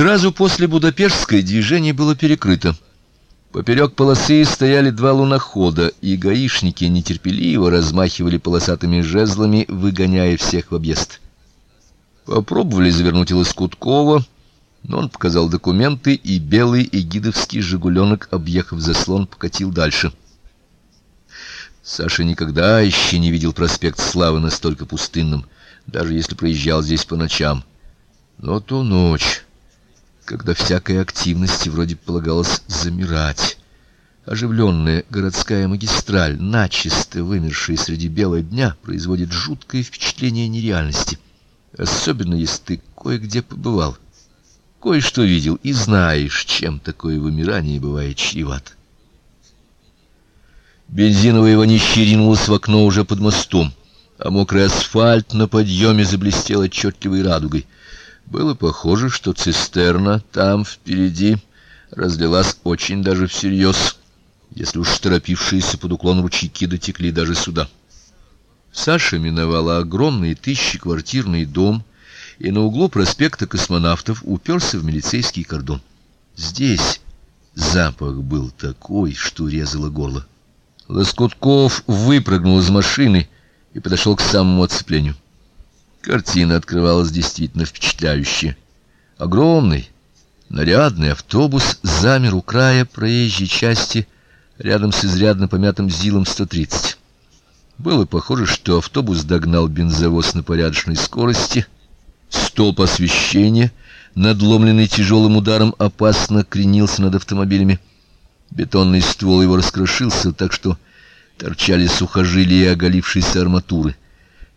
Сразу после Будапештской движение было перекрыто. Поперек полосы стояли два лунохода, и гаишники нетерпеливо размахивали полосатыми жезлами, выгоняя всех в объезд. Попробовали завернуть его Лоскуткова, но он показал документы, и белый эгидовский «Жигуленок», объехав заслон, покатил дальше. Саша никогда еще не видел проспект Славы настолько пустынным, даже если проезжал здесь по ночам. Но ту ночь когда всякой активности вроде полагалось замирать. Оживленная городская магистраль, начисто вымершая среди бела дня, производит жуткое впечатление нереальности, особенно если ты кое-где побывал, кое-что видел и знаешь, чем такое вымирание бывает чревато. Бензиновая вонище ринулась в окно уже под мостом, а мокрый асфальт на подъеме заблестел отчетливой радугой — было похоже, что цистерна там впереди разлилась очень даже всерьез, если уж торопившиеся под уклон ручейки дотекли даже сюда. Саша миновала огромный тысячеквартирный дом и на углу проспекта Космонавтов уперся в милицейский кордон. Здесь запах был такой, что резало горло. Лоскутков выпрыгнул из машины и подошел к самому оцеплению. Картина открывалась действительно впечатляющая. Огромный, нарядный автобус замер у края проезжей части рядом с изрядно помятым ЗИЛом 130. Было похоже, что автобус догнал бензовоз на порядочной скорости. Столб освещения, надломленный тяжелым ударом, опасно кренился над автомобилями. Бетонный ствол его раскрошился, так что торчали сухожилия оголившейся арматуры.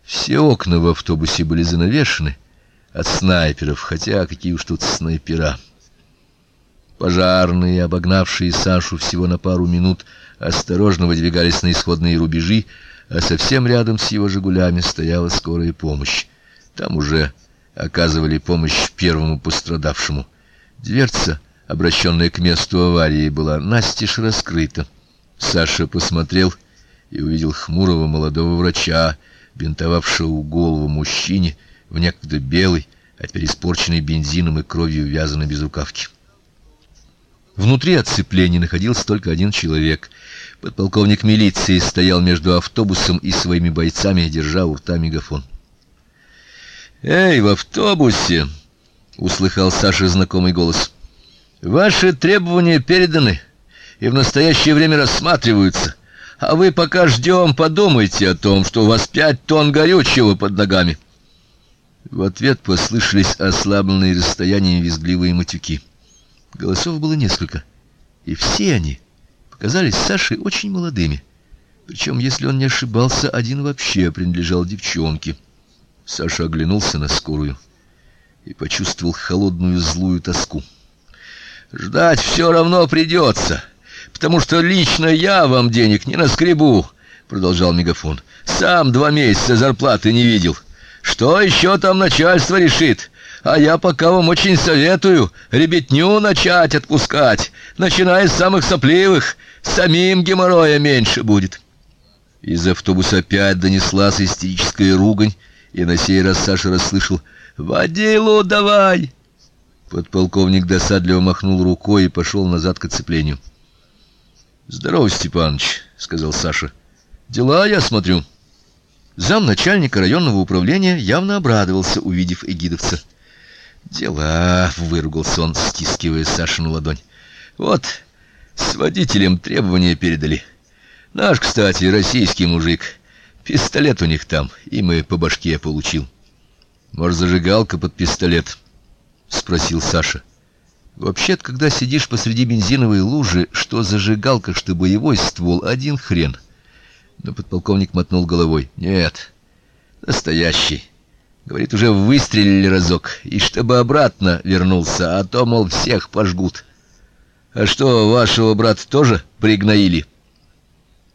Все окна в автобусе были занавешены от снайперов, хотя какие уж тут снайпера. Пожарные, обогнавшие Сашу всего на пару минут, осторожно выдвигались на исходные рубежи, а совсем рядом с его «Жигулями» стояла скорая помощь. Там уже оказывали помощь первому пострадавшему. Дверца, обращенная к месту аварии, была настежь раскрыта. Саша посмотрел и увидел хмурого молодого врача, бинтовавшего голову мужчине в некогда белой, а теперь испорченной бензином и кровью вязаной безрукавке. Внутри отцепления находился только один человек. Подполковник милиции стоял между автобусом и своими бойцами, держа у рта мегафон. «Эй, в автобусе!» — услыхал Саша знакомый голос. «Ваши требования переданы и в настоящее время рассматриваются. А вы пока ждем, подумайте о том, что у вас пять тонн горючего под ногами. В ответ послышались ослабленные расстоянием визгливые матюки. Голосов было несколько, и все они показались Саше очень молодыми. Причем, если он не ошибался, один вообще принадлежал девчонке. Саша оглянулся на скорую и почувствовал холодную злую тоску. Ждать все равно придется потому что лично я вам денег не наскребу, продолжал мегафон. Сам два месяца зарплаты не видел. Что еще там начальство решит? А я пока вам очень советую ребятню начать отпускать, начиная с самых сопливых, самим геморроя меньше будет. Из автобуса опять донеслась истерическая ругань, и на сей раз Саша расслышал «Водилу давай!». Подполковник досадливо махнул рукой и пошел назад к оцеплению. Здорово, Степаныч, сказал Саша. Дела, я смотрю. Зам начальника районного управления явно обрадовался, увидев эгидовца. Дела, выругался он, стискивая Сашину ладонь. Вот с водителем требования передали. Наш, кстати, российский мужик. Пистолет у них там, и мы по башке получил. Может, зажигалка под пистолет? спросил Саша. Вообще-то, когда сидишь посреди бензиновой лужи, что зажигалка, что боевой ствол, один хрен. Но подполковник мотнул головой. Нет, настоящий. Говорит, уже выстрелили разок, и чтобы обратно вернулся, а то, мол, всех пожгут. А что, вашего брата тоже пригноили?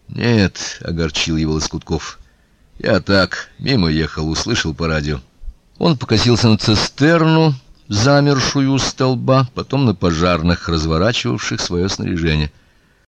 Нет, огорчил его Лоскутков. Я так, мимо ехал, услышал по радио. Он покосился на цистерну, замершую столба, потом на пожарных, разворачивавших свое снаряжение —